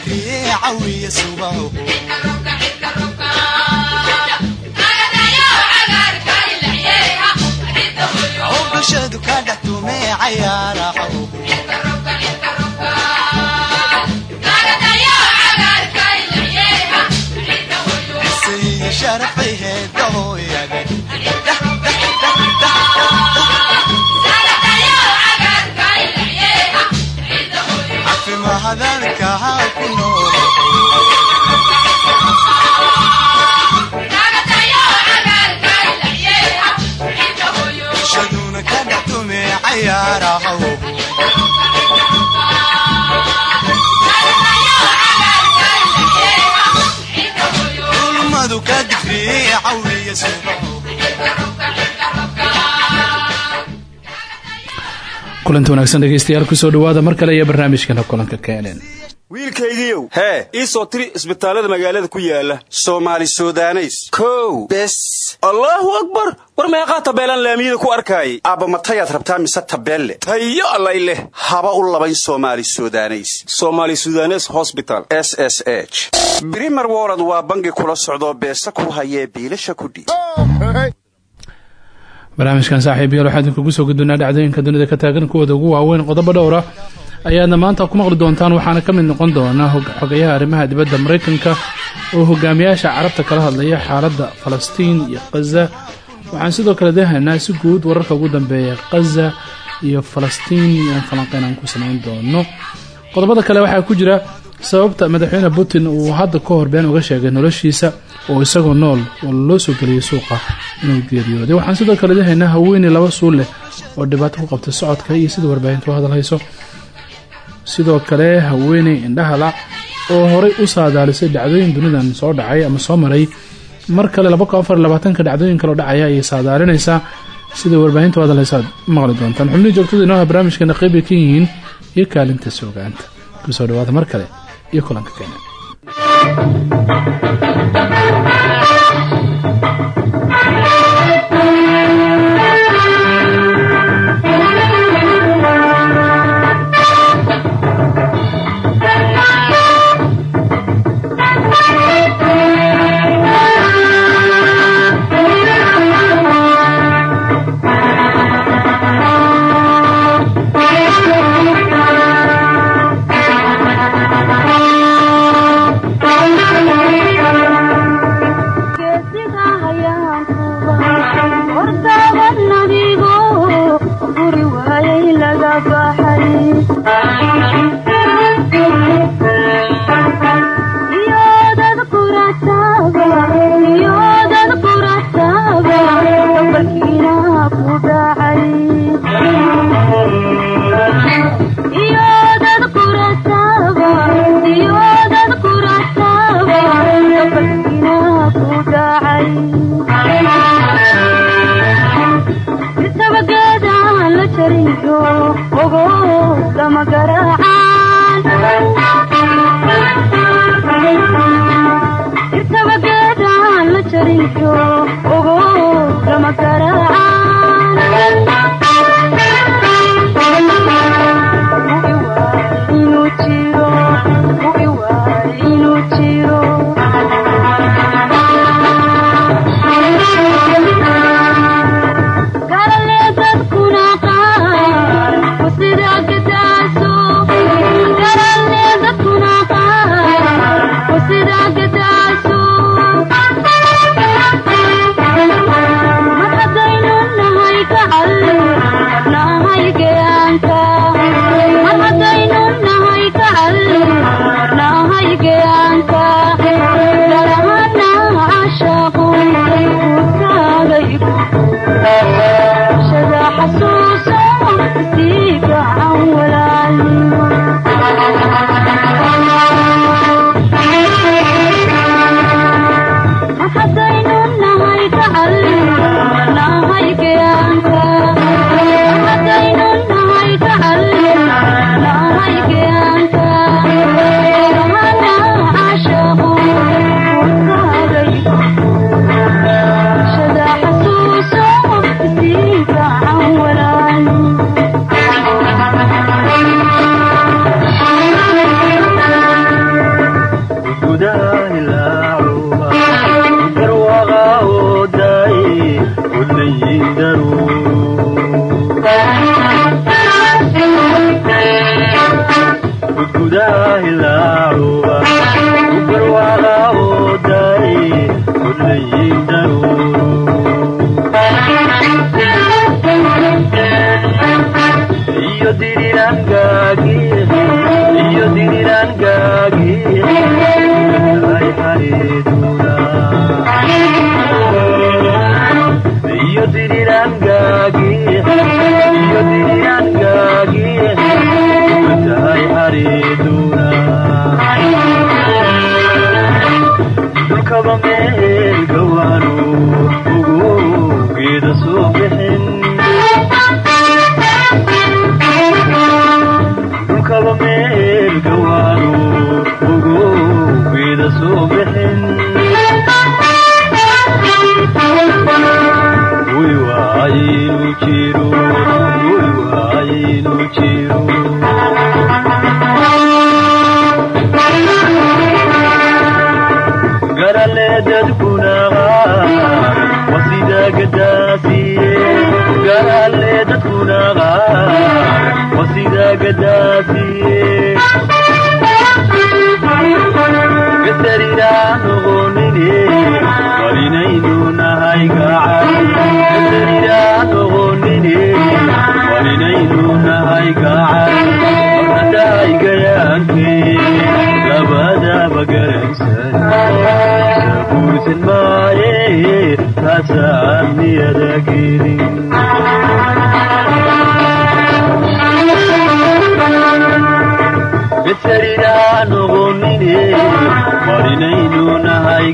cawiya subaho bulshadu ka dhex tume cayaaraho sharafay heedahooyade cafimahadalkaha ku nool kulanti wanaagsan dhegeystayaal ku soo dhawaada mar kale iyo barnaamijkana kulanka keeneen. Wiilkaygiiow hee ii soo tiri isbitaallada magaalada ku yaalla soomaali sudaneys. Kow. Bes. Allaahu akbar. War meeqaa tabeelaan laamiyada ku arkaayay aabba matayaad rabtaa mise tabeelle? Tayo allay leh. Haba u labayn soomaali sudaneys. Somaali sudanes hosbital s s h. Brimer wolod waa bangi kula socdoo beesa ku hayee biilasha kudhiib barnaamijkan saaxiib yaal waxaa idinkugu soo gudbinaa dhacdooyinka dunida ka taagan kuwooda ugu waaweyn qodobo dhowra. Ayaadna maanta ku maqli doontaan waxaana ka mid noqon doona xogayaha arrimaha dibadda maraykanka oo hogaamiyaasha carabta kala hadlaya xaaladda falastiin iyo khaza waxaan sidoo kale dahaynaa si guud wararka ugu dambeeya khaza iyo falastiin aan falanqeyn aan ku samayn doono. Qodobada kale waxaa ku jira sababta madaxweyne putin uu hadda ka hor been uga sheegay noloshiisa oo isagoo nool oo loo soo geliyay suuqa inuu geeriyooday waxaan sidoo kale dahaynaa haweeney laba suul leh oo dhibaato ku qabtay socodka iyo sida warbaahintu u hadalhayso. Sidoo kale haweeney indhahala oo horay u saadaalisay dhacdooyin dunidan soo dhacay ama soo maray. Mar kale ka dhacdooyin kaloo dhacaya ayay saadaalinaysaa. Sida warbaahintu u hadalhaysa maqli doontaan. Xubnihii joogtada inooha barnaamijkeena qeybbay ka yihiin iyo kaalinta soogaanta ku soo dhawaada mar iyo kulanka keena Thank you. Wasida gadaasiye gadarira noqonine walinaynu nahay gacan gadarira noqonine walinaynu nahay warnadahay gayaanke labadaba garansan saguursan maaye taasaan niyada gelin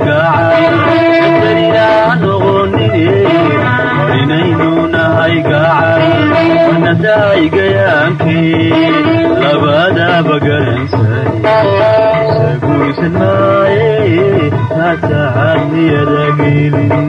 gacan. Gadarira noqonine walinaynu nahay gacan. Wanadahay gayaanke labadaba garansan saguursan maaye taasaan niyada gelin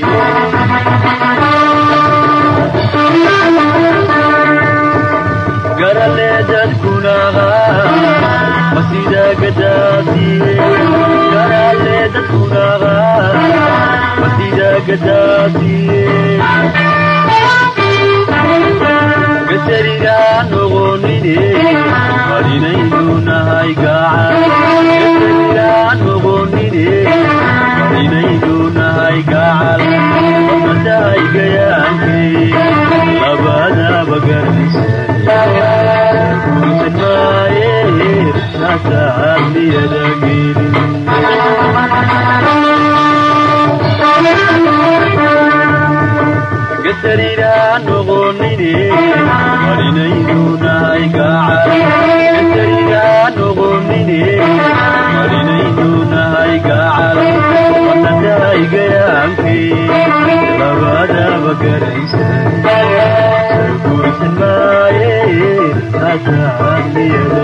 dadkunaha masida gadaasiye gasariga noqonine marinaynu nahay gacal noqonine marinaynu nahay gacal wamatahay gayaanke labadaba garisa gasariga noqonine marinaynu nahay gacal gasariga noqonine marinaynu nahay gacal wanatahay gayaanke labadaba garaysa guursan maaye naasaad niyada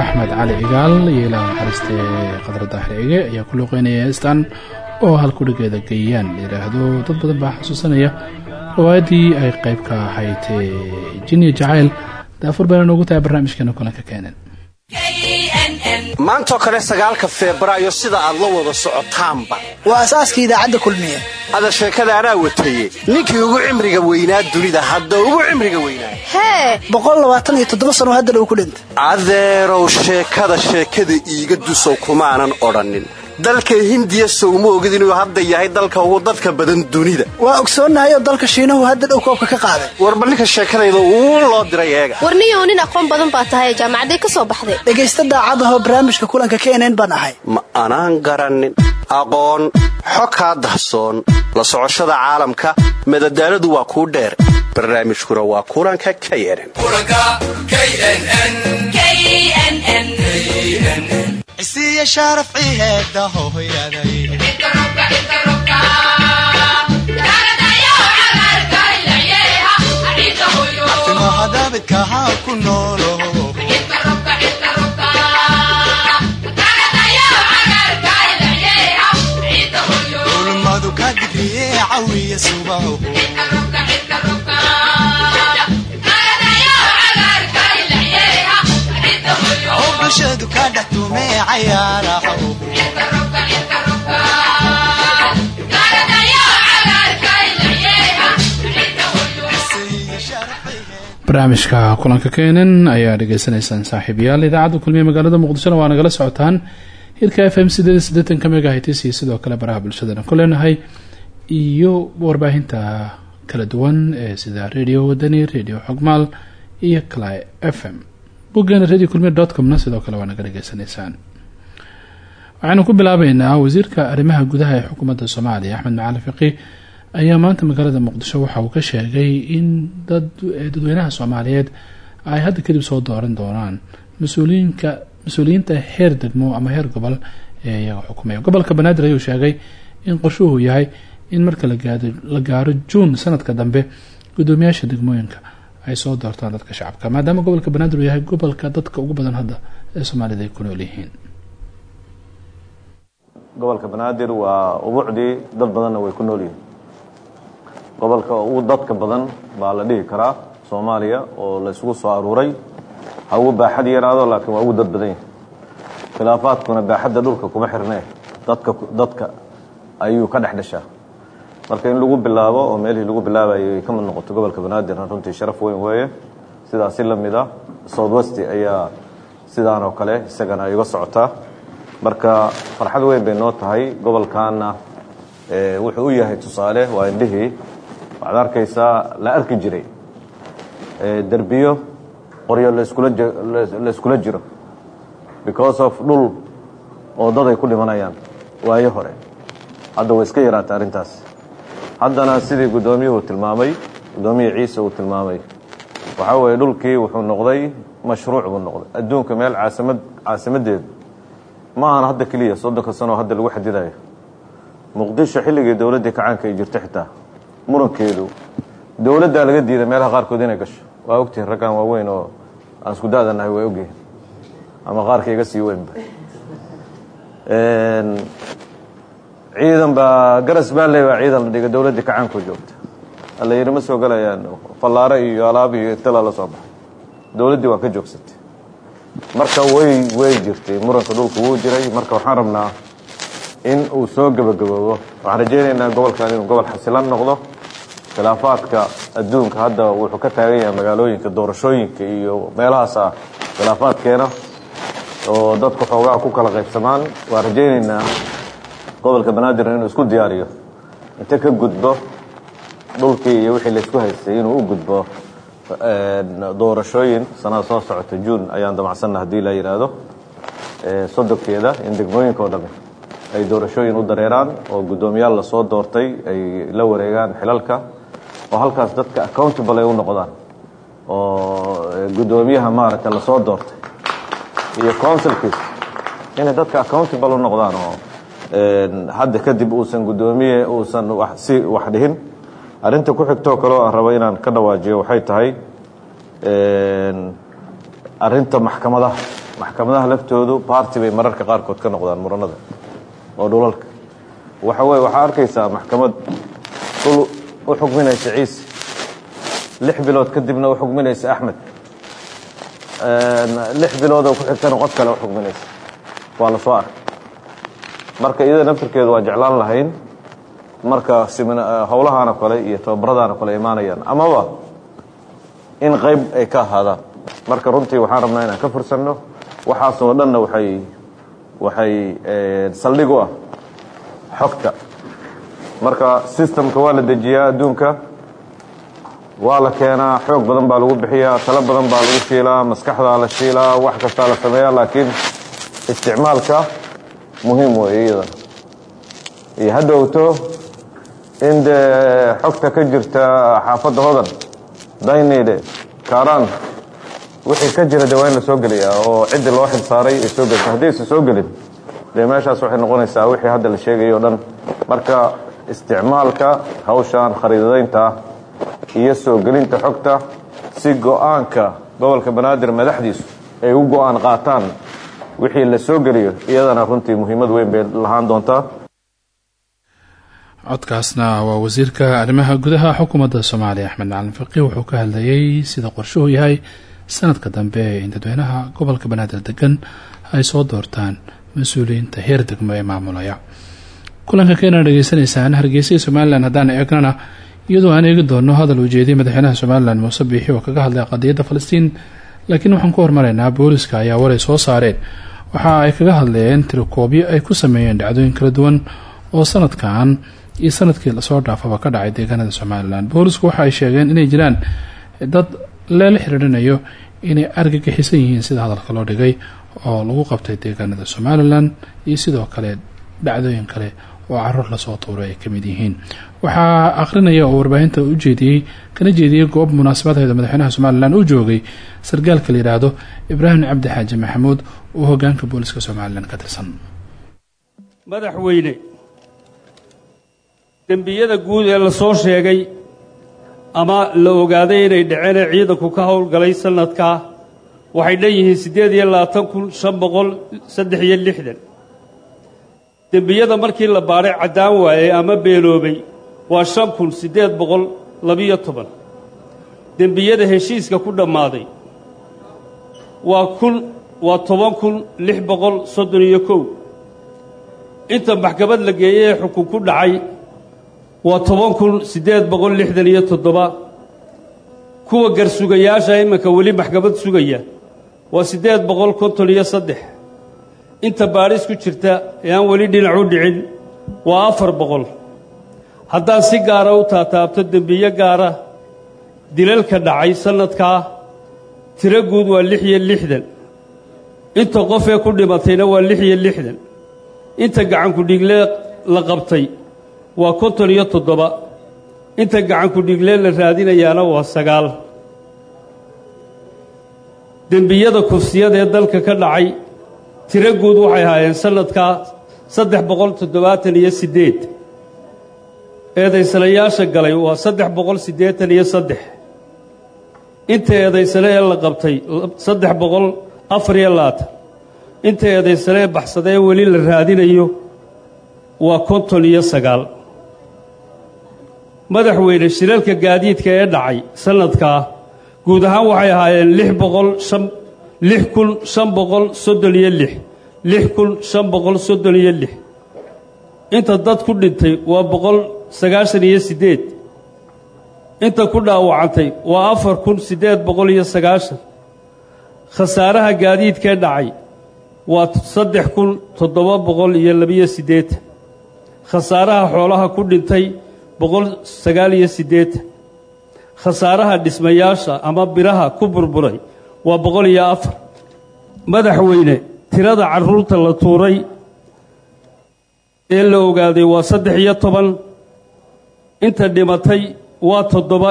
axmed cali cigaal iyo ilaa naxariistee qadra daahir ege ayaa ku luuqeynaya heestan oo halkudhigeeda geeyaan. Layidhaahdo dad badan baa xasuusanaya riwaayaddii ay qayb ka ahayd jiniya jacayl. Daafur bayna noogu tahay barnaamijkeena kulanka keenan maantoo kale sagaalka febraayo sida aad la wada socotaanba. Waa asaaskii idaacadda kulmiye. Ada sheekada anaa wataye ninkii ugu cimriga weynaa dunida hadda ugu cimriga weynaa. Hee! Boqol labaatan iyo toddoba sano haddana uu ku dhintay. Adeerow sheekada sheekada iiga dusow kumaanan odhannin dalka hindiya sowma ogid inuu hadda yahay dalka ugu dadka badan dunida. Waa ogsoonnahay oo dalka shiinahu hadda dhow koobka ka qaaday. Warba ninka sheekadayda uu loo diray eega. Warniyow nin aqoon badan baa tahay jaamacaday ka soo baxday. Dhegaysta daacad ahoo barnaamijka kulanka knn baan ahay. Ma anaan garannin aqoon xo kaa dahsoon. La socoshada caalamka madadaaladu waa kuu dheer. Barnaamijkuna waa kulanka k nn isiya sharaf ciheeda hooyaday timaha daabidkaha ku noolo. Ulmadu ka digriye cawiya subaho bulshadu ka dhex tumee barnaamijka kulanka keenan ayaa dhegeysanaysaan saaxiibayaal. Idaacadda kulmiye magaalada muqdishona waa nagala socotaan. Hirka f m ka megahitis iyo sidoo kale baraha bulshadana ku leenahay iyo warbaahinta kala duwan ee sida radio wadani radio xogmaal iyo kala f m boggeena radio kulmiye comna sidoo kale waa naga dhegeysanaysaan ku bilaabeynaa wasiirka arrimaha gudaha ee xukuumadda soomaaliya axmed macali fiqi ayaa maanta magaalada muqdisho waxa uu ka sheegay in dad dadweynaha soomaaliyeed ay hadda kadib soo dooran doonaan mas'uuliyiinka mas'uuliyiinta heer degmo ama heer gobol ee iyaga xukumaya gobolka banaadir ayuu sheegay in qorshuhu yahay in marka la gaaro juun sanadka dambe gudoomiyaasha degmooyinka ay soo doortaan dadka shacabka maadaama gobolka banaadir uu yahay gobolka dadka ugu badan hadda ee soomaalida ay ku nool yihiin. Gobolka banaadir waa ubuucdii dad badanna way ku nool yihiin. Gobolka ugu dadka badan baa la dhihi karaa soomaaliya oo la isugu soo aruuray. Ha baaxad yaraado laakiin waa ugu dad badan yahay khilaafaadkuna baaxadda dhulka kuma xirnee. Dadka dadka ayuu ka dhex dhashaa marka in lagu bilaabo oo meelihii lagu bilaabayay ay ka mid noqoto gobolka banaadirna runtii sharaf weyn weeye. Sidaas si la mid ah south west ayaa sidaan oo kale isagana ay uga socotaa marka farxad weyn bay noo tahay gobolkaana wuxuu u yahay tusaale waa indhihii waxaad arkaysaa la arki jiray derbiyo qoryo la iskula jiro because of dhul oo dad ay ku dhimanayaan waayo hore. Hadda way iska yaraatay arrintaas haddana sidii guddoomiyuhu tilmaamay guddoomiya ciise uu tilmaamay. Waxaa weeye dhulkii wuxuu noqday mashruuc buu noqday. Adduunka meel caasamad caasimaddeedu ma ahan hadda keliya soddonka sanoo hadda lagu xadidayo muqdisho xilligii dowladdii kacaanka ay jirto xitaa. Murankeedu dowladdaa laga diiday meelaha qaarkood inay gasho. Waa ogtihin raggan waaweyn oo aan isku da-danahay ogyihiin ama qaarka iga sii weynba ciidan baa garas baalley baa ciidan la dhigay dowladdii kacaanku joogta alla yidhi soo galayaan fallaare iyo alaab iyo tala la soo baxay. Dowladdii waa ka joogsatay. Marka way way jirtay muranka dhulku wuu jiray. Marka waxaan rabnaa in uu soo gebagaboobo. Waxaan rajaynaynaa gobolkan inuu gobol xasilan noqdo. Khilaafaadka adduunka hadda wuxuu ka taagan yahay magaalooyinka doorashooyinka iyo meelahaasa khilaafaadkeena. Oo dadku xoogaa ku kala qaybsamaan. Waan rajaynaynaa gobolka banaadir inuu isku diyaariyo. Inta ka gudbo dhulkii iyo wixii laysku haystay inuu u gudbo doorashooyin sanada soo socota juun ayaan damacsanna haddii la yidhaahdo sodonkeeda in degmooyinka oo dhami ay doorashooyin u dareeraan oo guddoomiyaal la soo doortay ay la wareegaan xilalka oo halkaas dadka accountable ay u noqdaan oo guddoomiyaha maaragta la soo doortay. Iyo councilkiis inay dadka accountable u noqdaan oo hadda kadib uusan guddoomiye uusan si wax dhihin. Arrinta ku xigtoo kaleo aan rabo inaan ka dhawaajiyo waxay tahay arrinta maxkamadaha maxkamadaha laftoodu baarti bay mararka qaarkood ka noqdaan muranada oo dhulalka. Waxa weye waxaa arkaysaa maxkamad dhul u xukminaysa ciise lix bilood kadibna u xukminaysa axmed. Lix biloodoo ku xigtana qof kale u xukminaysa waa la soo arkay marka iyada naftirkeedu waa jeclaan lahayn marka howlahaana kale iyo tababaradaana kale imaanayaan. Amaba in qayb ay ka ahaadaan. Marka runtii waxaan rabnaa inaan ka fursanno. Waxaasoo dhanna waxay waxay saldhig u ah xogta. Marka systemka waa la dejiyaa adduunka. Waa la keenaa. Xoog badan baa lagu bixiyaa. Talo badan baa lagu shiilaa. Maskaxdaa la shiilaa. Wax kastaa la sameeyaa. Laakiin isticmaalka muhiim weeye iyadana iyo hadhowto in dee xogta ka jirta xaafadda hodan daynide kaaraan wixii ka jira de waa in la soo geliyaa oo ciddii loo xil ay soo gelisa haddii aysan soo gelin dee meeshaas waxay noqonaysaa wixii hadda la sheegay o dhan. Marka isticmaalka hawshan khariidadaynta iyo soo gelinta xogta si go'aanka gobolka banaadir madaxdiisu ay u go'aan qaataan wixii la soo geliyo iyadana runtii muhiimad weyn bay lahaan doontaa. Codkaasna waa wasiirka arrimaha gudaha xukuumadda soomaaliya axmed macalin faqiih wuxuu ka hadlayay sida qorshuhu yahay sanadka dambe in dadweynaha gobolka banaadir degan ay soo doortaan mas'uuliyiinta heer degmo ee maamulaya. Kulanka keenana dhegeysanaysaan hargeysa somalilan haddaan eegnana iyadoo aan eegi doono hadal ujeediyay madaxweynaha somalilan muuse biixi oo kaga hadlay qadiyadda falastiin laakiin waxaan ku hormaraynaa booliska ayaa waray soo saareen waxa ay kaga hadleen tirakoobyo ay ku sameeyeen dhacdooyin kala duwan oo sanadkan iyo sannadkii la soo dhaafaba ka dhacay deegaanada somalilan boolisku waxa ay sheegeen inay jiraan dad leela xiriirinayo inay argagixisan yihiin sida hadalka loo dhigay oo lagu qabtay deegaanada somalilan iyo sidoo kale dhacdooyin kale oo carruur la soo tuuray ay ka mid yihiin. Waxaa aqrinaya oo warbaahinta u jeediyey kana jeediyey goob munaasabadeeda madaxweynaha somalilan uu joogay. Sargaalka la yidhaahdo ibraahim cabdi xaaji maxamuud oo hogaanka booliska somalilan ka tirsan. Madaxweyne dembiyada guud ee la soo sheegay ama la ogaaday inay dhaceen ee ciidanku ka howlgalay sanadkaa waxay dhan yihiin siddeed iyo labaatan kun shan boqol saddex iyo lixdan dembiyada markii la baadhay caddaan waayey ama beeloobay waa shan kun siddeed boqol labiyo toban. Dembiyada heshiiska ku dhammaaday waa kun waa toban kun lix boqol soddon iyo kow. Inta maxkamad la geeyey ee xukun ku dhacay waa toban kun siddeed boqol lixdan iyo toddoba. Kuwa garsugayaasha iminka weli maxkamad sugaya waa siddeed boqol konton iyo saddex inta baadhis ku jirta ee aan weli dhinac u dhicin. Waa afar boqol. Haddaan si gaara u taataabto dembiyo gaara dilalka dhacay sannadkaa tiro guud waa lix iyo lixdan. Inta qof ee ku dhimatayna waa lix iyo lixdan. Inta gacankudhiglee la qabtay waa konton iyo toddoba. Inta gacankudhiglee la raadinayaana waa sagaal. Dembiyada kufsiyada ee dalka ka dhacay tiro guud waxay ahaayeen sannadkaa saddex boqol toddobaatan iyo siddeed. Eedaysanayaasha galay waa saddex boqol siddeetan iyo saddex. Inta eedaysane ee la qabtay saddex boqol afar iyo labaatan. Inta eedaysane ee baxsada weli la raadinayo waa konton iyo sagaal. Madaxweyne shilalka gaadiidka ee dhacay sannadkaa guud ahaan waxay ahaayeen lix boqol shan lix kun shan boqol iyo lix. lix kun shan boqol soddon iyo lix. Inta dad ku dhintay waa boqol sagaashan iyo siddeed inta ku dhaawacantay waa afar kun siddeed boqol iyo sagaashan. Khasaaraha gaadiidkee dhacay waa saddex kun toddoba boqol iyo labiyo siddeetan khasaaraha xoolaha ku dhintay boqol sagaal iyo siddeetan khasaaraha dhismayaasha ama biraha ku burburay waa boqol iyo afar. Madaxweyne tirada carruurta la tuuray ee la ogaaday waa saddex iyo toban. Inta dhimatay waa toddoba.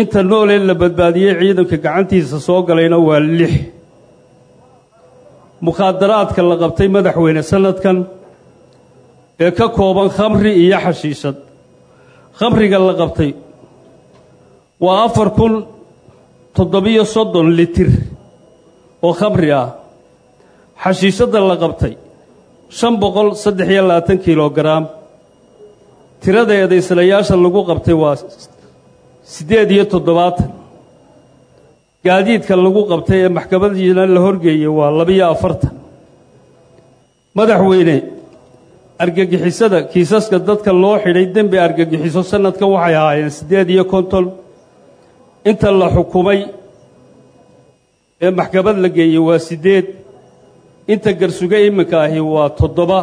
Inta noolee la badbaadiyey ciidanka gacantiisa soo galayna waa lix. Mukhaadaraadka la qabtay madaxweyne sannadkan ee ka kooban khamri iyo xashiishad. Khamriga la qabtay waa afar kun toddobiyo soddon litir oo khamri ah. Xashiishadda la qabtay shan boqol saddex iyo labaatan kilogaraam tirada eedaysanayaasha lagu qabtay waa siddeed iyo toddobaatan. Gaadiidka lagu qabtay ee maxkamadiina la horgeeyey waa labiyo afartan. Madaxweyne argagixisada kiisaska dadka loo xidhay dembi argagixiso sannadkan waxay ahaayeen siddeed iyo konton inta la xukumay ee maxkamad la geeyey waa siddeed inta garsuge iminka ahi waa toddoba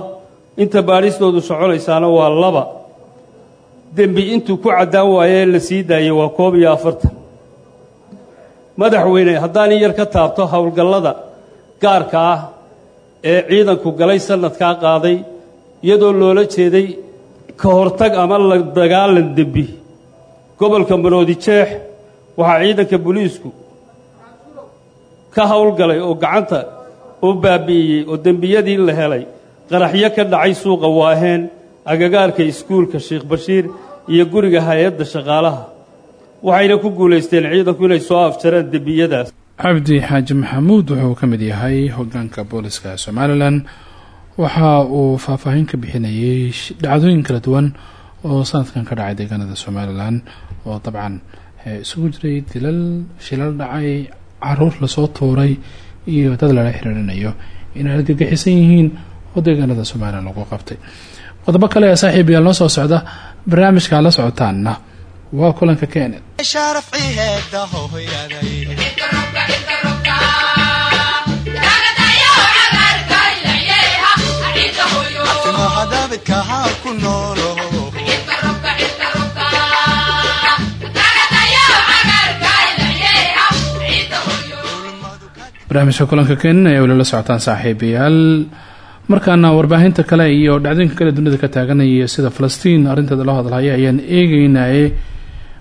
inta baadhistoodu soconaysaana waa laba. Dembi intuu ku caddaan waaye ee la sii daayey waa koob iyo afartan. Madaxweyne haddaan yar ka taabto howlgallada gaarka ah ee ciidanku galay sannadkaa qaaday iyadoo loola jeeday ka hortag ama la dagaalan dembi gobolka maroodi jeex waxaa ciidanka booliisku ka howlgalay oo gacanta u baabi'iyey oo dembiyadii la helay. Qaraxyo ka dhacay suuqa waaheen agagaarka iskuulka sheekh bashiir iyo guriga hay'adda shaqaalaha. Waxayna ku guulaysteen ciidanku inay soo afjaraan dembiyadaas. Cabdi xaaji maxamuud wuxuu ka mid yahay hogaanka booliska somalilan. Waxa uu faahfaahin ka bixinayay dhacdooyin kala duwan oo sanadkan ka dhacay deegaanada somalilan oo dabcan isugu jiray dilal shilal dhacay carruur la soo tuuray iyo dad lala xiriirinayo inay argagixisan yihiin oo deegaanada somalilan lagu qabtay qodobo kale ee saaxiib yaal noo soo socda barnaamijka la socotaanna waa kulanka keened barnaamijka kulanka keenan ayaa weli la socotaan saaxiibayaal. Markaana warbaahinta kale iyo dhacdooyinka kale dunida ka taaganaya sida falastiin arrinteeda loo hadlhaya ayaan eegeynaye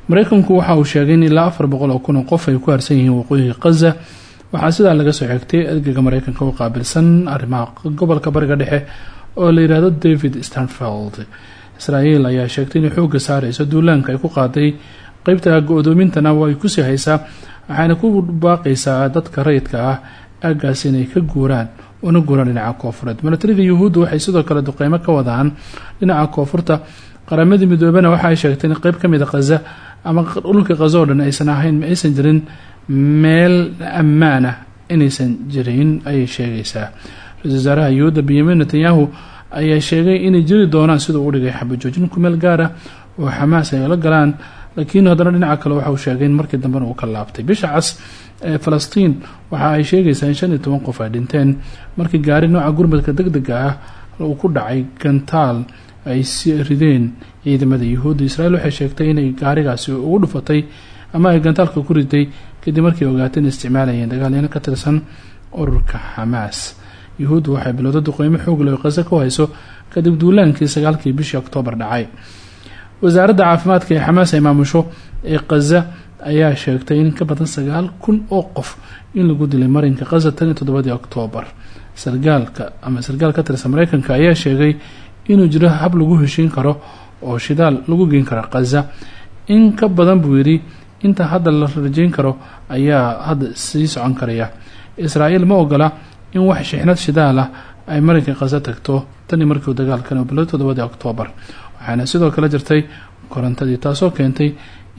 mareykanku waxa uu sheegay in ilaa afar boqol oo kun oo qof ay ku harsan yihiin waqooyiga khaza waxaa sidaa laga soo xigtay ergeyga mareykanka u qaabilsan arrimaha gobolka bariga dhexe oo la yidhaahdo david stanfield. Israael ayaa sheegtay inay xooga saareyso duulaanka ay ku qaaday qeybta go-doomintana way ku sii haysaa waxayna ku baaqaysaa dadka rayidka ah aagaas inay ka guuraan una guuraan dhinaca koofureed milatariga yuhuudda waxay sidoo kale duqeymo ka wadaan dhinaca koonfurta. Qaramadii midoobena waxa ay sheegtay in qeyb ka mid a khaza ama dhulka khaza oo dhan aysan ahayn ma aysan jirin meel ammaan ah inaysan jirin ayay sheegaysaa. Ra'isul wasaaraha yuhuudda benyamin netanyahu ayaa sheegay inay jiri doonaan siduu u dhigay xabajoojin kumeel gaar ah oo xamaas ay la galaan laakiin haddana dhinaca kale waxa uu sheegay in markii dambena uu ka laabtay. Bisha cas ee falastiin waxa ay sheegaysaa in shan iyo toban qof ay dhinteen. Markii gaari nooca gurmadka deg dega ah uu ku dhacay gantaal ay si rideen ciidamada yuhuudda israel waxay sheegtay inay gaarigaasi ugu dhufatay ama ay gantaalka ku riday kadib markii ogaatay in isticmaalayeen dagaalyano ka tirsan ururka xamaas yuhuuddu waxay bilowda duqeymo xoog leh oo ku hayso kadib duulaankii sagaalkii bishii oktoobar dhacay wasaaradda caafimaadka ee xamaas ay maamusho ee khaza ayaa sheegtay in ka badan sagaal kun oo qof in lagu dilay marinka khaza tan iyo toddobadii oktoobar sargaalka ama sargaal tirsan mareykanka ayaa sheegay inuu jiro hab lagu heshiin karo oo shidaal lagu geen karo khaza in ka badan buu yidhi inta hadda la rajeyn karo ayaa hadda sii socon karaya. Israa'iil ma ogola in wax shixnad shidaal ah ay marinka khaza tagto tanii markiiu dagaalkan bilo toddobadii oktoobar waxaana sidoo kale jirtay korontadii taasoo keentay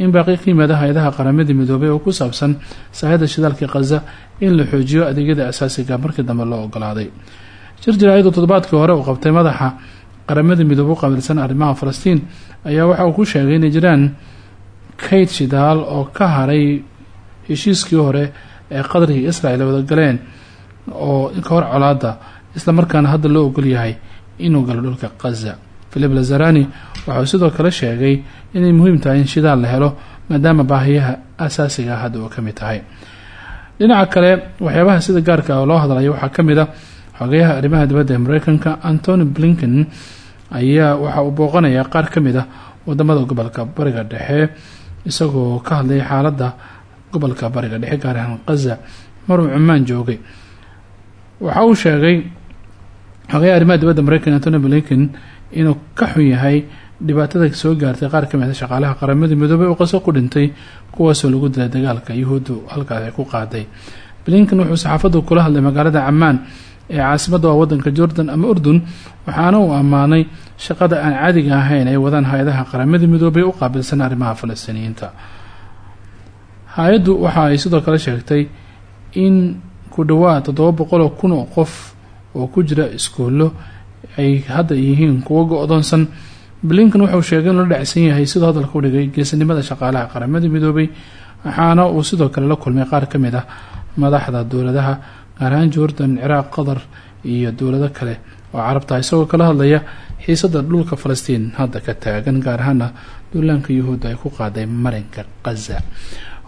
in baaqi ka yimaada hay'adaha qaramadii midoobay oo ku saabsan saahida shidaalkii khaza in la xoojiyo adeegyada asaasiga markii dambe loo ogolaaday shir jaraa'iduu toddobaadkii hore uu qabtay madaxa qaramada midoobe u qaabilsan arrimaha falastiin ayaa waxa uu ku sheegay inay jiraan kayd shidaal oo ka haray heshiiskii hore ee qadarkii israel wada galeen oo ka hor colaada islamarkaana hadda loo ogol yahay inuu galo dhulka khaza philip lazarani waxauu sidoo kale sheegay inay muhiim tahay in shidaal la helo maadaama baahiyaha asaasiga hadda uu ka mid tahay. Dhinaca kale waxyaabaha sida gaarka oo loo hadlaya waxaa ka mid a xogeyaha arrimaha dibadda ee mareykanka. Antony blinken ayaa waxa uu booqanayaa qaar ka mid ah waddamada gobolka bariga dhexe isagoo ka hadlaya xaaladda gobolka bariga dhexe gaar ahaan khaza maruu cumaan joogay. Waxa uu sheegay xogeyaha arrimaha dibadda mareykanka antony blinken inuu ka xun yahay dhibaatada soo gaartay qaar ka mid a shaqaalaha qaramada midoobay oo qaso ku dhintay kuwaasoo lagu dilay dagaalka yuhuuddu halkaas ay ku qaaday. Blinken wuxuu saxaafaddu kula hadlay magaalada camaan ee caasimadda waa wadanka jordan ama urdun waxaana uu ammaanay shaqada aan caadiga ahayn ay wadaan hay'adaha qaramada midoobay u qaabilsan arrimaha falastiiniyiinta. Hay'addu waxa ay sidoo kale sheegtay in ku dhawaad toddoba boqol oo kun oo qof oo ku jira iskuullo ay hadda yihiin kuwo go-doonsan. Blinken wuxuu sheegay inuu la dhacsan yahay siduu hadalka dhigay geesanimada shaqaalaha qaramada midoobay waxaana uu sidoo kale la kulmay qaar ka mid ah madaxda dowladaha gaar ahaan jordan ciraaq qatar iyo dowlado kale oo carabta isagoo kala hadlaya xiisada dhulka falastiin hadda ka taagan gaar ahaana duulaanka yuhuudda ay ku qaaday marinka khaza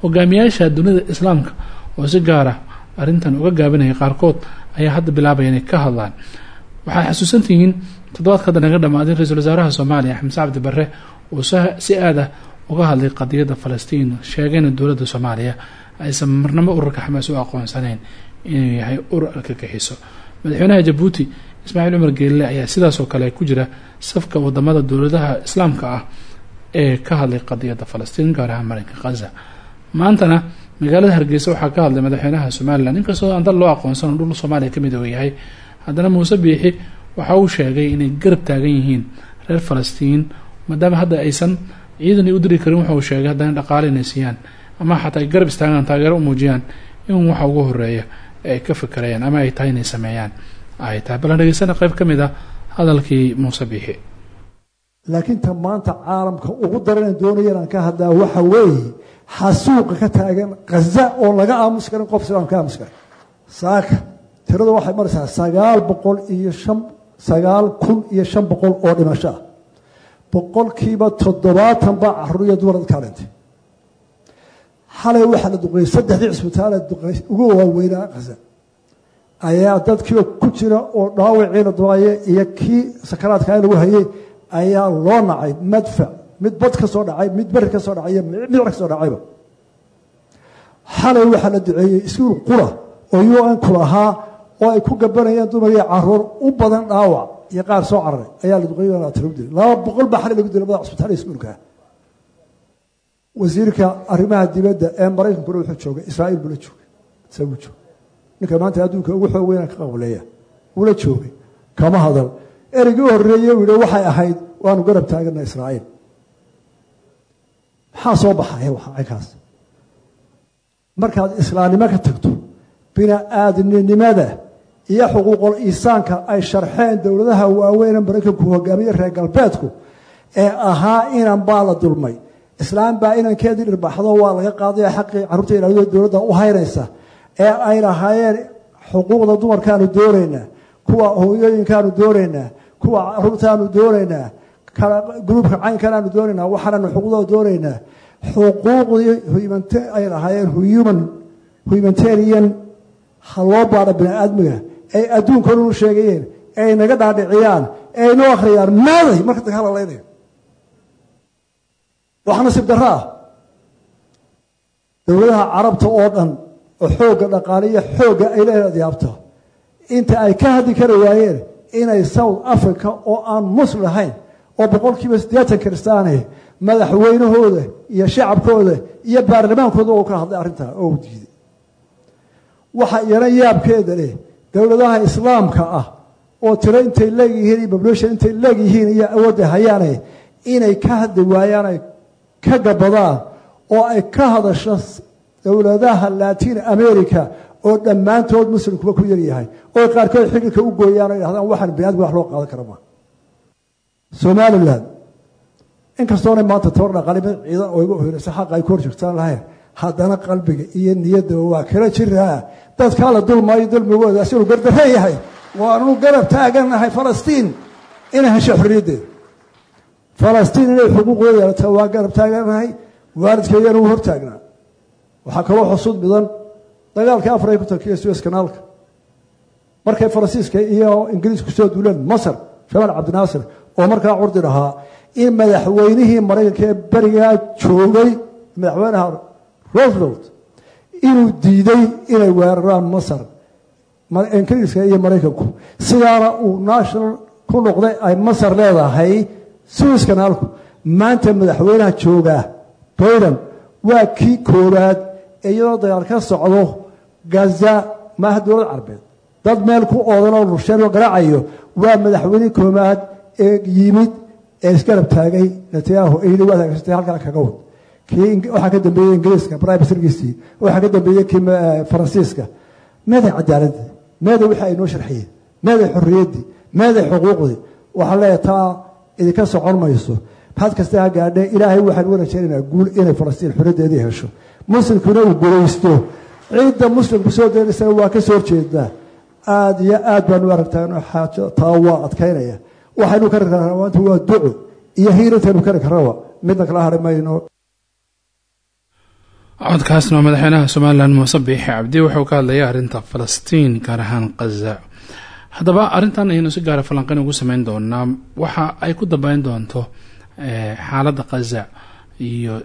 hogaamiyaasha dunida islaamka oo si gaara arrintan uga gaabinaya qaarkood ayaa hadda bilaabaya inay ka hadlaan waxaad xasuusantihiin toddobaadka hadda naga dhammaaday ra'iisul wasaaraha soomaaliya xamse cabdi barre uu si aad ah uga hadlay qadiyadda falastiin sheegayna dowladda soomaaliya aysan marnabo ururka xamaas u aqoonsanayn inuu yahay urur arkagixiso madaxweynaha jabuuti ismaaciil cumar geelle ayaa sidaasoo kale ku jira safka waddamada dowladaha islaamka ah ee ka hadlay qadiyadda falastiin gaar ahaan marinka khaza maantana magaalada hargeysa waxaa ka hadlay madaxweynaha somalilan inkastoo aan dal loo aqoonsan dhul soomaaliya ka mid oo yahay haddana muuse biixi waxa uu sheegay inay garab taagan yihiin reer falastiin maadaama hadda aysan ciidan u diri karin wuxuu sheegay haddana dhaqaale inay siiyaan ama xataa ay garab istaagaan taageero u muujiyaan in waxa ugu horreeya ay ka fikirayaan ama ay tahay inay sameeyaan ay tahay ballan dhegeysana qayb ka mid ah hadalkii muuse biixi. Laakiin ta maanta caalamka ugu daran doonaya inaan ka hadlaa waxa weeye xasuuqa ka taagan khaza oo laga aamusi karin qof islaam ka aamusi karin. Saaka tiradu waxay maraysaa sagaal boqol iyo shan sagaal kun iyo shan boqol oo dhimasho. Ah boqolkiiba toddobaatan baa carruur iyo dumar dadkaa dhintay xalay waxaa la duqeeyey saddexdii cisbitaale duqeey ugu waaweynaa khaza ayaa dadkiiba ku jira oo dhaawacii la duqaye iyo kii sakaraadka lagu hayay ayaa loo nacay. Madfac mid bad ka soo dhacay mid beri ka soo dhacay iyo mid cir ka soo dhacayba xalay waxaa la duceeyey iskuul qura oo u n ku lahaa oo ay ku gabanayeen dumar iyo carruur u badan dhaawac iyo qaar soo cararay. Ayaa la duqeey tiro dilay laba boqol baa xalay lagu dilay madax cisbitaal iskuulka. Wasiirka arrimaha dibadda ee maraykankuna wuxuu joogay israa'iil buu la joogay isaguu joogay. Ninka maanta adduunka ugu xoog weyna ka qableeya wuu la joogay. Kama hadal. Ereygii u horreeye uu yihi waxay ahayd waanu garab taagana israa'iil. Maxaa soo baxaya waxakaas markaad islaamnimo ka tagto bini-aadminimada iyo xuquuqul iisaanka ay sharxeen dowladaha waaweyne maraykanku hogaamiye reer galbeedku ee ahaa inan baa la dulmay. Islaam baa inankeedii dhirbaxdo waa laga qaadaya xaqii carruurta ilaaliyo dowladda u haynaysa ee ay lahaayeen xuquuqda dumarkaanu doonaynaa kuwa hooyooyinkaanu doonaynaa kuwa caruurtaanu doonaynaa gruubka caynkanaanu doonaynaa waxaananu xuquuqdooda doonaynaa xuquuqdii ay lahaayeen human humanitarian ha loo baadha bini aadmiga ay adduunkooda u sheegayeen ay naga dhaadhiciyaan ay noo akhriyaan maaday marka daga halalaynayo wax nasiib darro ah. Dowladaha carabta oo dhan oo xoogga dhaqaale iyo xoogga ay leedaad yaabto inta ay ka hadli kari waayeen inay south africa oo aan muslim ahayn oo boqolkiiba siddeetan kiristaane madaxweynahooda iyo shacabkooda iyo baarlamaankooda oo ka hadlay arrintaa oo u diiday. Waxa iyana yaabkeeda leh dowladaha islaamka ah oo tiro intay leegyihiin iyo population intay leegyihiin iyo awoodda hayaane inay ka hadli waayaan ay ka gabadaan oo ay ka hadasho dowladaha latin america oo dhammaantood muslimkuba ku yaryahay oo qaarkood xililka u gooyaan o yidhahdaan waxaan biniadmi wax loo qaadan kara ma. Somalilan inkastoona maanta tabar dhaqalimad ciidan oo igu hoynayso xaqa ay ku hor jirtaan lahayn haddana qalbiga iyo niyadaba waa kala jiraa dadkaa la dulmaayo dulmigooda asiguu gardarre yahay. Waanu garab taaganahay falastiin. Inay hesho xorriyaddeeda falastiin inay xuquuqdooda yeelato waa garab taaganahay waalidkeedana wuu hortaagnaa waxaa kaloo xusuud mudan. Dagaalkii ku tarkiya suez kanaalka. Markay faransiiska iyo ingiriisku soo duuleen masar jamaal cabdinaasir oo markaa curdi dhahaa in madaxweynihii maraykanka ee berigaa joogay madaxweynaha roosevelt inuu diiday inay weeraraan masar ingiriiska iyo maraykanku. Sidaana uu national ku noqday ay masar leedahay suez kanaalku maanta madaxweynaha joogaa bayden waa kii koowaad ee iyadoo dagaal ka socdo gaza maaha dowlad carbeed. Dad meel ku oodan oo rusheeno garaacayo waa madaxweynihii koowaad ee yimid ee isgarab taagay netanyahu ee yidhi waad hagagsatay halkaa kaga wad waxaa ka dambeeyey ingiriiska prime ministerkiisii waxaa ka dambeeyey kii faransiiska. Meeday cadaaladda meeday wixii ay noo sharxiyeen meeday xorriyaddii meeday xuquuqdii. Waxaa leeyahay taa idinka socon mayso. Had kasta ha gaadhee ilaahay waxaan u rajaynaynaa guul inay falastiin xorriyaddeedii hesho. Muslimkuna uu guulaysto. Ciidda muslimku soo daynaysana waa ka soo horjeedaa aada iyo aad baanu aragtaa xaajo taa waa adkaynaya. Waxaynu kari karnaa maanta waa duco iyo hiirintaynu kari karnaba midna kala hari mayno codkaasna madaxweynaha somalilan muuse biixi cabdi wuxuu ka hadlayay arrinta falastiin gaar ahaan khaza haddaba arrintan ayaynu si gaara falanqeyn ugu sameyn doonaa. Waxa ay ku dambeyn doonto xaaladda khaza iyo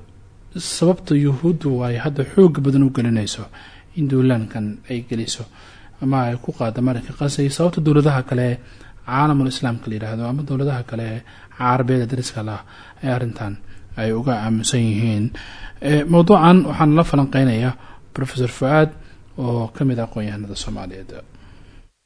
sababta yuhuuddu ay hadda xooga badan u gelinayso in duulaankan ay geliso ama ay ku qaada marinka khaza iyo sababta dowladaha kale caalamul islaamka la ama dowladaha kale carabeeda dariska lah ee arrintan ay uga aamusan yihiin. Mowduucan waxaan la falanqeynayaa profesor fu-aad oo ka mid ah aqoon-yahanada soomaaliyeed.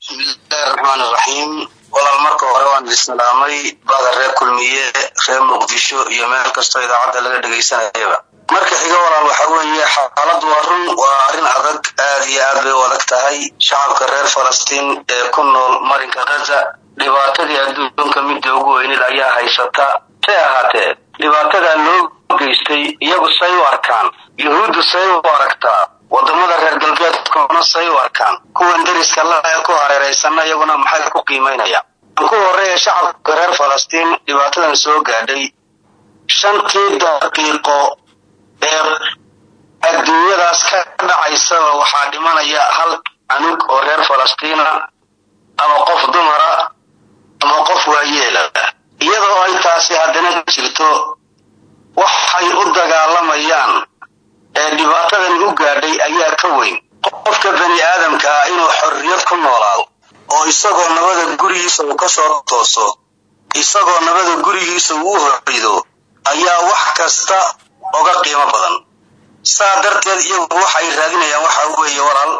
Bismillahi raxmaan iraxiim walaal marka hore waan islaamay bada reer kulmiye reer muqdisho iyo meel kastoo idaacadda laga dhegaysanayaba marka xiga walaal waxa weeye xaaladu waa run waa arrin adag aad iyo aad bay u adag tahay. Shacabka reer falastiin ee ku nool marinka khaza dhibaatadii adduunka midda ugu weynid ayaa haysata. Say ahaatee dhibaatadaa loo geystay iyagu say u arkaan. Yuhuuddu say u aragtaa. Wadamada reer galbeedkuna say u arkaan. Kuwan deriska la ku hareeraysanna iyaguna maxay ku qiimaynayaan ku horreeya shacabka reer falastiin dhibaatadan soo gaadhay. Shantii daqiiqo ee adduunyadaas ka dhacaysaba waxaa dhimanaya hal canug oo reer falastiina ama qof dumara ama qof waayeela iyadoo ay taasi haddana jirto waxay u dagaalamayaan ee dhibaatadan u gaadhay ayaa ka weyn. Qofka bani aadamka ah inuu xorriyad ku noolaado oo isagoo nabada gurigiisa uu ka soo tooso isagoo nabada gurigiisa uu horido ayaa wax kasta oga qiimo badan. Saa darteed iyagu waxay raadinayaan waxa weeye walaal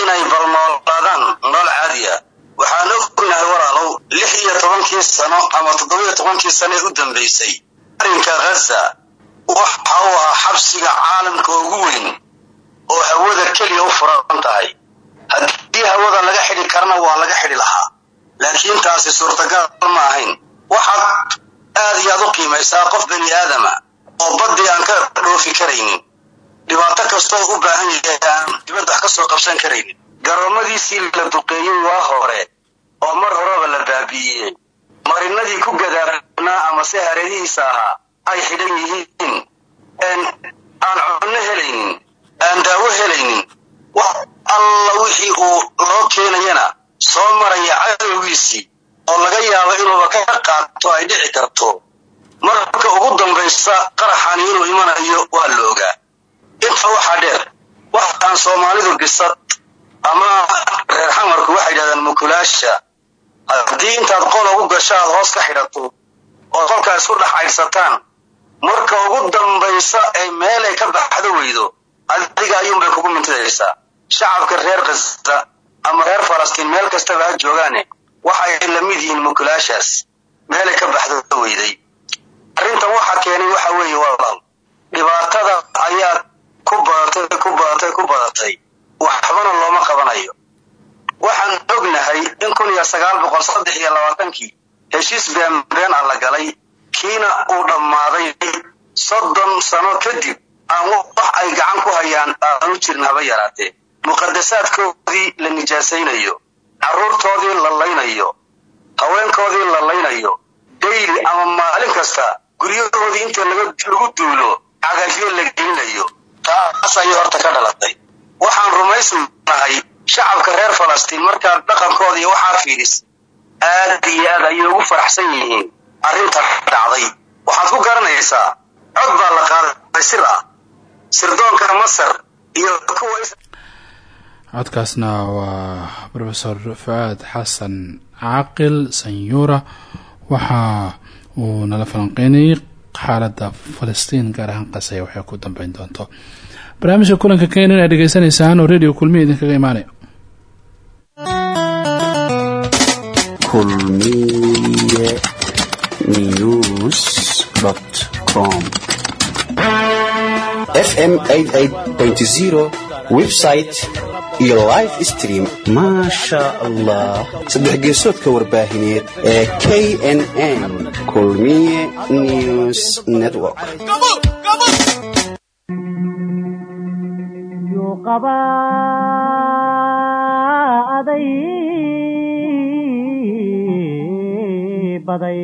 inay balnoolaadaan nolol caadiya waxaan ognahay walaalow lix iyo tobankii sano ama toddobiyo tobankii sano ee u dambaysay arrinka ghaza waxa uu ahaa xabsiga caalamka ugu weyn oo hawada keliya u furan tahay. Haddii hawada laga xidhi karana waa laga xidhi lahaa. Laakiin taasi suurtagal ma ahayn. Waxaad aad iyo aad u qiimaysaa qof bani aadama oo baddii aan ka dhoofi karaynin. Dhibaato kastoo u baahan yahay aan dibadda wax ka soo qabsan karaynin garoomadiisii la duqeeyey waa hore oo mar horeba la baabi'iyey marinadii ku gadaarnaa ama se hareerihiisa ahaa ay xidhan yihiin. Aan cunno helaynin aan daawo helaynin wax alla wixii uu loo keenayana soo maraya cadowgiisii oo laga yaabo inuuba ka qaato ay dhici karto. Marka ugu dambaysa qaraxani inuu imanayo waa la ogaa. Inta waxaa dheer waxaan soomaalidu bisad ama reer xamarku waxay yidhahdaan mukulaasha haddii intaad qol ugu gasho aad hoos ka xidhato oo qolkaa isku dhex caydsataan marka ugu dambaysa ay meelay ka baxdo weydo adiga ayuunbay kugu mintidaysaa. Shacabka reer kasta ama reer falastiin meel kastaba ha joogaane waxay la mid yihiin mukulaashaas. Meelay ka baxdo weyday. Arrintan waxa keenay waxa weeye walaal dhibaatada ayaa ku badatay ku badatay ku badatay waxbana looma qabanayo. Waxaan ognahay in kun iyo sagaal boqol saddex iyo labaatankii heshiis beenbeen ah la galay kiina uu dhammaaday soddon sano kadib aan wax ay gacan ku hayaan aanu jirin haba yaraatee. Muqadasaadkoodii la nijaasaynayo carruurtoodii la laynayo haweenkoodii la laynayo dayli ama maalin kasta guryahoodii inta lagu duulo cagafyo la gelinayo. Taas ayay horta ka dhalatay waxaan rumaysnahay shacabka reer falastiin markaad dhaqankooda iyo waxaa fiidhis aad iyo aad ayay ugu faraxsan yihiin. Arrinta dhacday. Waxaad ku garanaysaa cod baa la qaaday sir ah. Sirdoonka masar iyo kuwa codkaasna waa rofesor fucaad xasan caaqil sanyuura. Waxa uu nala falanqeynayay xaaladda falastiin gaar ahaan qasaya waxay ku dambeyn doonto barnaamijka kulanka kenya inaad dhegeysanaysaan oo radio kulmiya idinkaga imaanaya fm website iyo live stream. Maasha allah saddex geesoodka warbaahineed ee knn kulmiye news network aday baday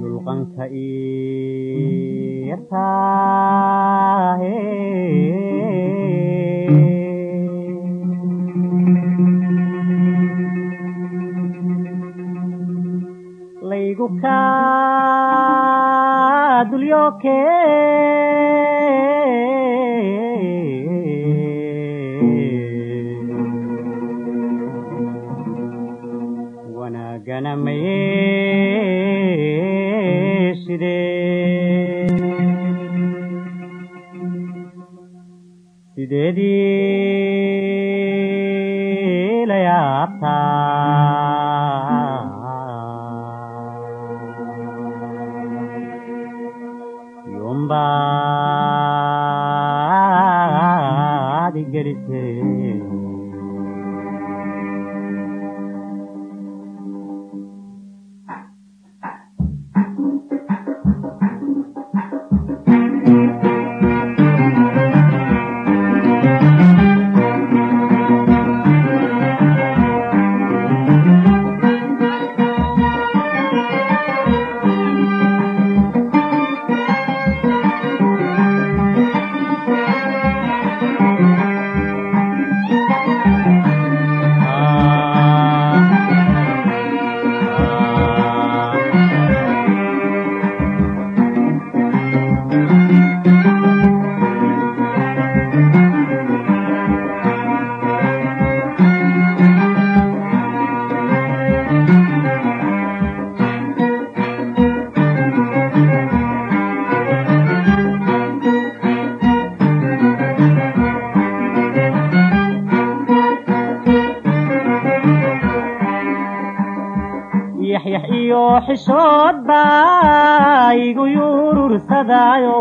dulqanka laygu kaa dulyooke wanaagana mayeeshide sideedii la igelisee igu yurursadaayo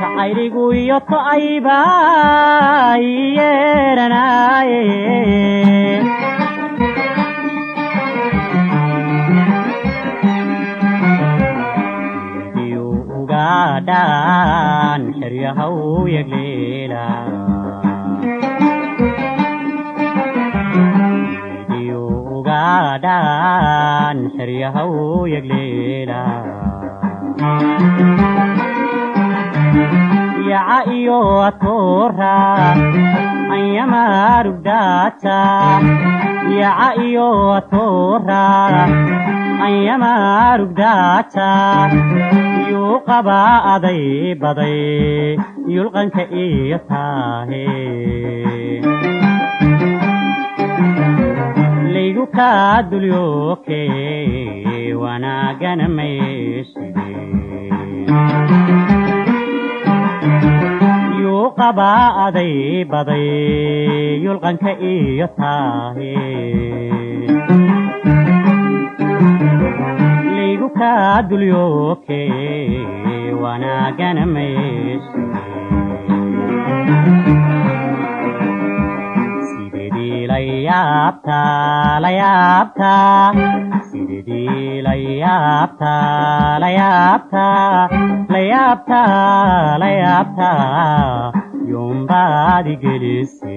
jacayligu iyo to'ayba ii yeeranaaye Iyo ugaadhaan xeryahaw yagleela yaca iyo atoora anyamarugdaata yaca iyo atoora anyamarugdaata yuu qabaa aday baday yulqanka iyo taahe kaa dulyooke wanaagana mayside yuu qabaa aday baday yulqanka iyo taahe laygu kaa dulyooke wanaagana mayside yombaadi gelise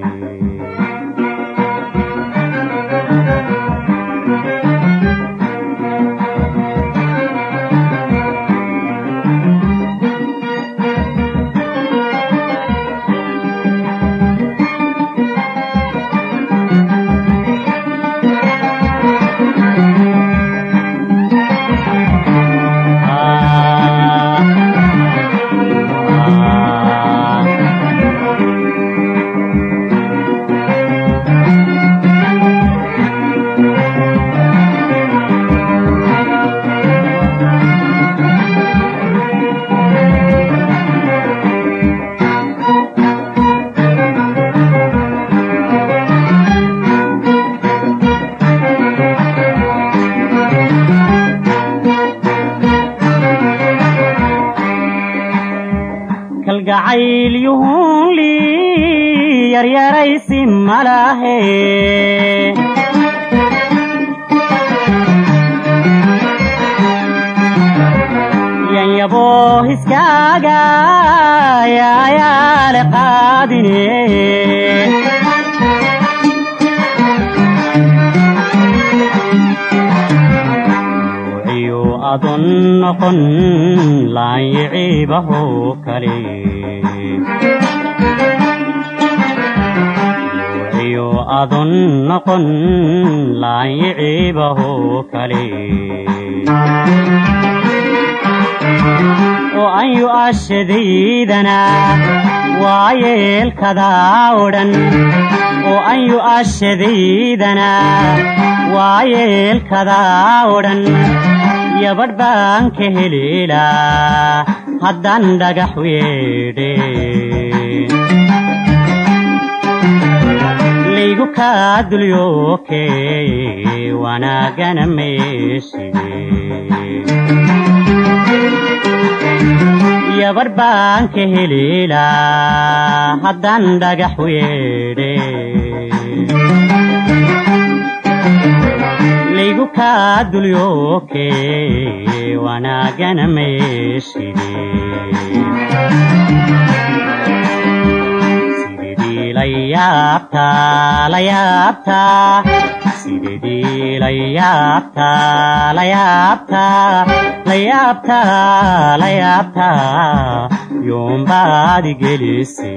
yeelkadaa odhan oo an yu'ashadaydana waa yeelkadaa odhan yabadh baan ka heleelaa haddaan dhagax weedhe laygu kaa dulyooke wanaagana meeshide yabadh baan ka heleelaa haddaan dhagax weedhe laygu kaa dulyooke wanaagana meeshide sidedii la yaabtaa la yaabtaa sidedii la yaabtaa la yaabtaa la yaabtaa la yaabtaa yoombaadi gelise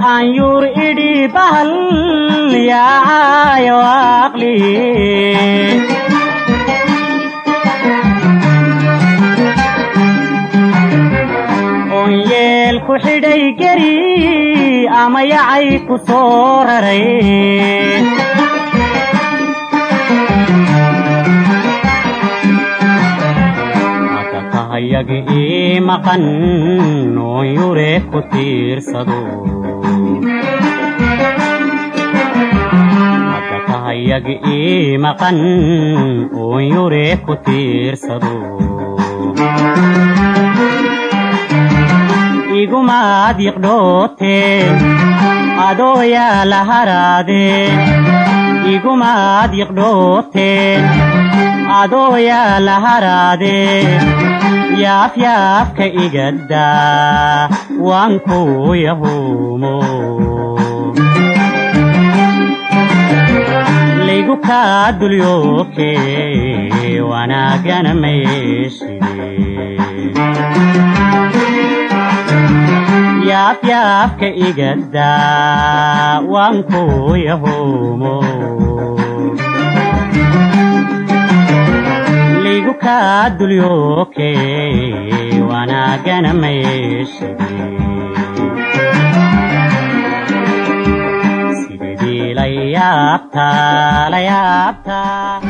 aan yuur idhi bahal yaacayo aqli oon yeel ku xidhay geri ama yacay ku soo raray tahayaga ii maqan oon yure ku tiirsado tahayaga ii maqan oon yure ku tiirsado igumaad yiqdhooteen adoo yaa la haraadeen igumaad yiqdhooteen adoo yaa haraadeen yaafyaafka igaddaa waan kuu yahuumo laygu kaa dulyooke wanaagana meeshide. Yaafyaafka igaddaa waan kuu yahuumo laygu kaa dulyooke wanaagana meeshide sidedii la yaabtaa la yaabtaa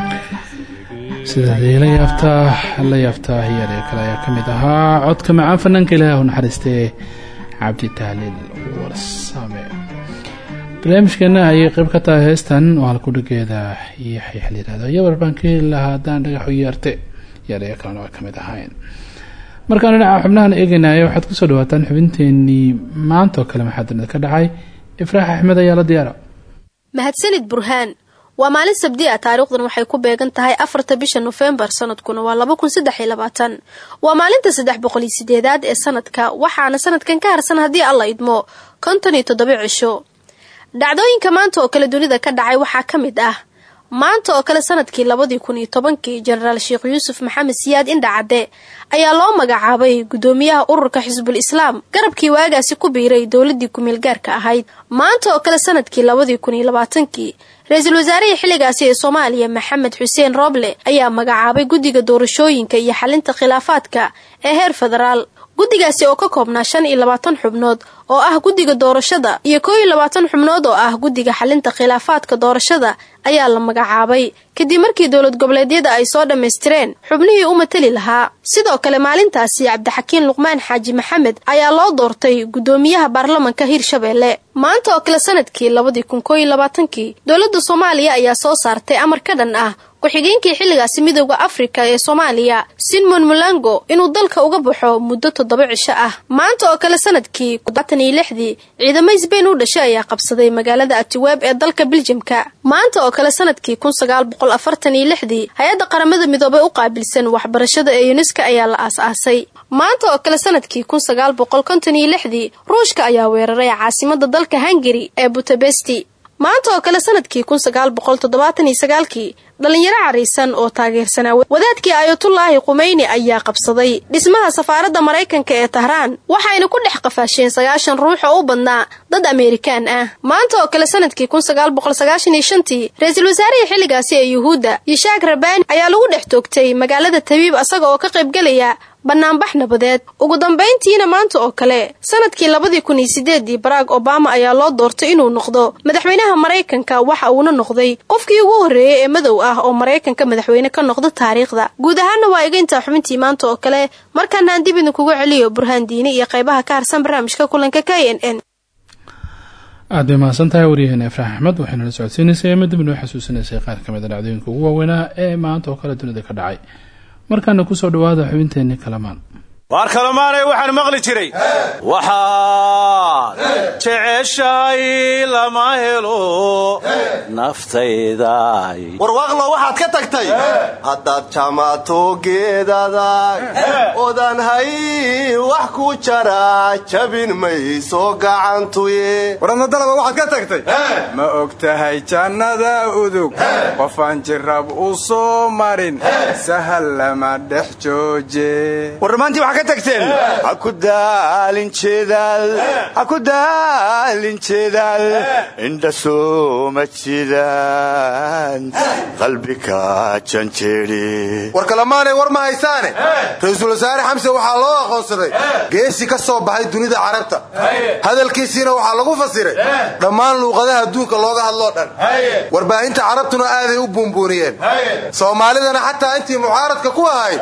yaabtaa hiyaadee kale ayaa ka mid ahaa codka macaan fanaanka ilaah u naxariistee cabdi tahliil warsame barnaamijkeena ayay qayb ka tahay heestan oo halkudhigeeda iyo xayax la yihahdo iyo warbaan ka heli lahaa haddaan dhagaxu yeerte yaadaya kalena waa ka mid ahayn markaan dhinaca xubnahan eegeynaya waxaad ku soo dhawaataan xubinteenii maanta kale maxaa ka dhacay? Ifraax axmed ayaa la diyaara. Mahadsanid burhaan waa maalin sabdi ah. Taariikhdan waxay ku beegan tahay afarta bisha nofembar sanadkuna waa laba kun iyo waa maalinta saddex boqol iyo sideedaad ee sanadka waxaana sanadkan ka harsan haddii alla idmo konton iyo toddoba cisho dhacdooyinka maanta oo kale dunida ka dhacay waxaa ka mid ah. Maanta oo kale sannadkii labadii kun iyo tobankii jenaraal sheekh yuusuf maxamed siyaad indhacadde ayaa loo magacaabay gudoomiyaha ururka xisbul islaam garabkii waagaasi ku biiray dowladii kumeel gaarka ahayd. Maanta oo kale sannadkii labadii kun iyo labaatankii ra'iisul wasaarihii xilligaasi ee soomaaliya maxamed xuseen rooble ayaa magacaabay guddiga doorashooyinka iyo xalinta khilaafaadka ee heer federaal. Guddigaasi oo ka koobnaa shan iyo labaatan xubnood oo ah guddiga doorashada iyo koo iyo labaatan xubnood oo ah guddiga xalinta khilaafaadka doorashada ayaa la magacaabay. Kadib markii dowlad goboleedyada ay soo dhammaystireen xubnihii u matali lahaa. Sidoo kale maalintaasi cabdixakiin luqmaan xaaji maxamed ayaa loo doortay gudoomiyaha baarlamanka hirshabeelle maanta oo kale sannadkii labadii kun koo labaatankii dowladda soomaaliya ayaa soo saartay amar ka dhan ah ku-xigeenkii xilligaasi midooda afrika ee soomaaliya sinmon mulango inuu dalka uga baxo muddo toddoba cisho ah. Maanta oo kale sannadkii kubaatan iyo lixdii ciidamo sbain u dhashay ayaa qabsaday magaalada atiwaab ee dalka biljamka maanta oo kale sannadkii kun sagaal boqol afartan iyo lixdii hay'adda qaramada midoobay u qaabilsan waxbarashada ee yuneska ayaa la aas-aasay. Maanta oo kale sannadkii kun sagaal boqol konton iyo lixdii ruushka ayaa weeraray caasimada dalka hungari ee butabesti maanta oo kale sannadkii kun sagaal boqol dhalinyaro cariisan oo taageersanaa wadaadkii ayatullaahi qumeyni ayaa qabsaday dhismaha safaaradda maraykanka ee tahraan. Waxayna ku dhex qafaasheen sagaashan ruux oo u badnaa dad ameerikaan ah. Maanta oo kale sannadkii kun sagaal boqol sagaashan iyo shantii ra'iisul wasaarihii xilligaasi ee yuhuudda yishaak rabani ayaa lagu dhex toogtay magaalada tabiib asaga oo ka qaybgelaya banaanbax nabadeed. Ugu dambayntiina maanta oo kale sannadkii labadii kun iyo sideedii barack obama ayaa loo doortay inuu noqdo madaxweynaha maraykanka waxa uuna noqday qofkii ugu horreeyey ee madow ah oo maraykanka madaxweyne ka noqda taariikhda. Guud ahaana waa iga xubintii maanta oo kale markaana aan dib idinkugu celiyo burhaan diini iyo qaybaha ka harsan barnaamijka kulanka k n n. Aad bay mahadsan tahay waryaheena ifraax axmed waxayna la socodsiinaysay ama dib noo xasuusinaysay qaar ka mid a dhacdooyinka ugu waaweynaa ee maanta oo kale dunida ka dhacay. Markaana ku soo dhawaada xubinteenii kalamaan waar kalamaanay waxaan maqli jiray. Waxaad jeceshahay lama helo naftayday warwaaqlo waxaad ka tagtay? Haddaad jamaato geedaday odan hay wax ku jara jabin mayso gacantuye waradnadalaba waxaad ka tagtay? Ma og tahay jannada udug qofaan jirab u soo marin sahal lama dhex jooje ka tagteen ha ku daalin jeedaal ha ku daalin jeedaal indha sooma jidaan qalbiga janjeeri war kalamaanay war ma haysaane ra'iisul wasaare xamse waxaa loo aqoonsaday geesi ka soo baxay dunida carabta hadalkiisiina waxaa lagu fasiray dhammaan luuqadaha adduunka looga hadloo dhan warbaahinta carabtuna aaday u buunbuuniyeen soomaalidana xataa intii mucaaradka ku ahayd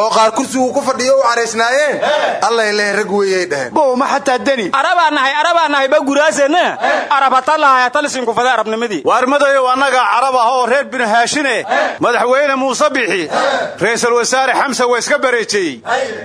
oo qaar kursigu ku fadhiyo u caraysnaayeen allay leh rag weeyay dhaheen. Bowma xataa deni. Arabaa nahay arabaa nahay ba guraasena arabhatalahay talisinkufaday arabnimadii waarmadayow annagaa carab ah oo reer binu haashine. Madaxweyne muuse bixi. Ra'iisul wasaare xamse waa iska bareejeeyey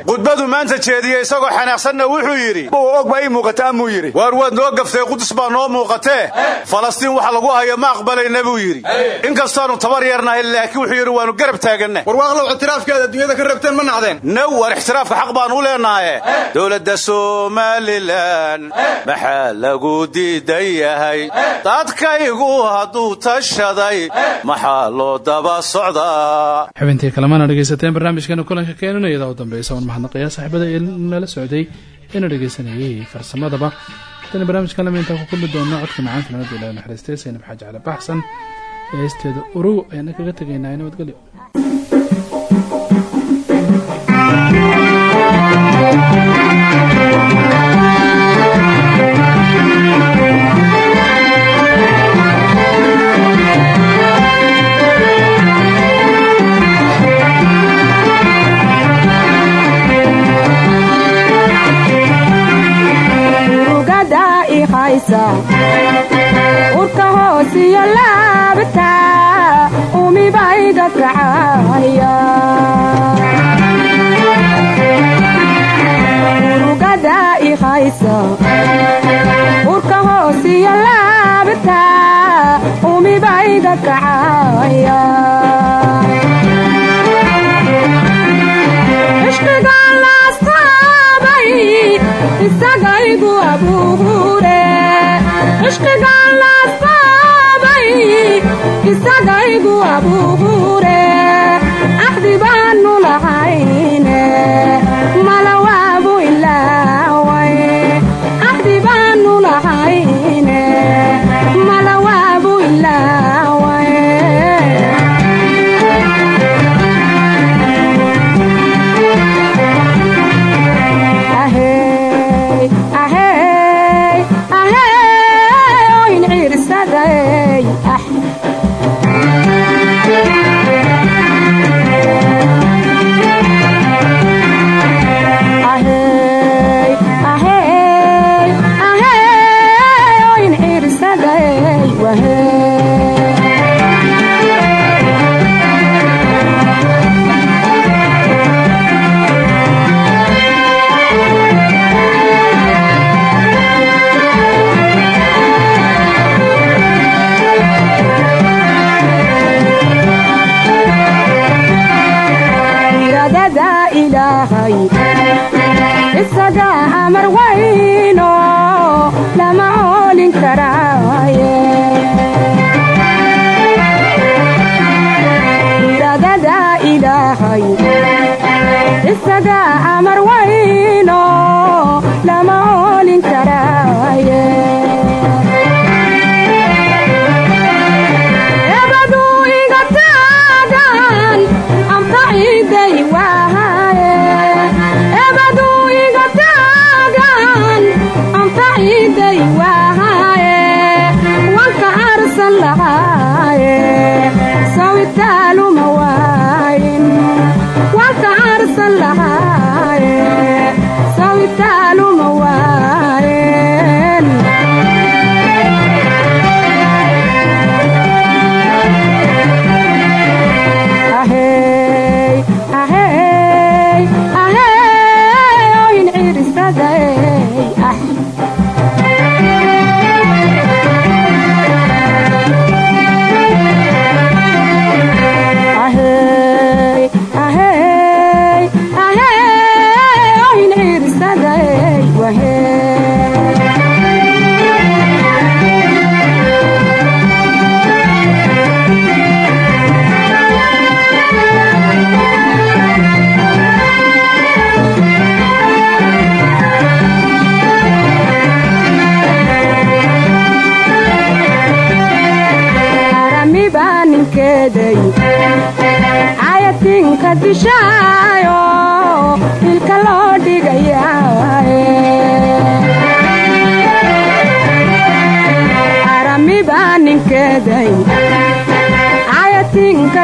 khudbadu maanta jeediye isagoo xanaaqsanna wuxuu yidhi. Bow og baa ii muuqata amuu yidhi. Waar waad noo gaftay qudus baa noo muuqatee falastiin waxa lagu hayo ma aqbalayna buu yidhi. Inkastaanu tabar yarnahay laakiin wuxuu yidhi waannu garab taaganna warwaaqlow ictiraafkeeda adduunyada ka rabteen ma nacdeen. Now war ixtiraafka xaq baan u leenahaye dowladda somalilan maxaa lagu diidan yahay? Dadkaygu hadduu tashaday maxaa loo daba socdaa? Xubintii kalemana dhegaysateen barnaamijkeena kulanka keenan iyadaa u dambeysa oon mahadnaqayaa saaxiibada ee nala socday eena dhegaysanayay farsamadaba. Hadana barnaamijkan lama intaan ku kulmi codka macaan filanada ilahi naxariistay saynab xaaji cali baxsan ee heysteeda urow ayaana kaga tegaynaa nabadgelyo cabeza. Sí. Isagaygu abuure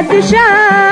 cayatinka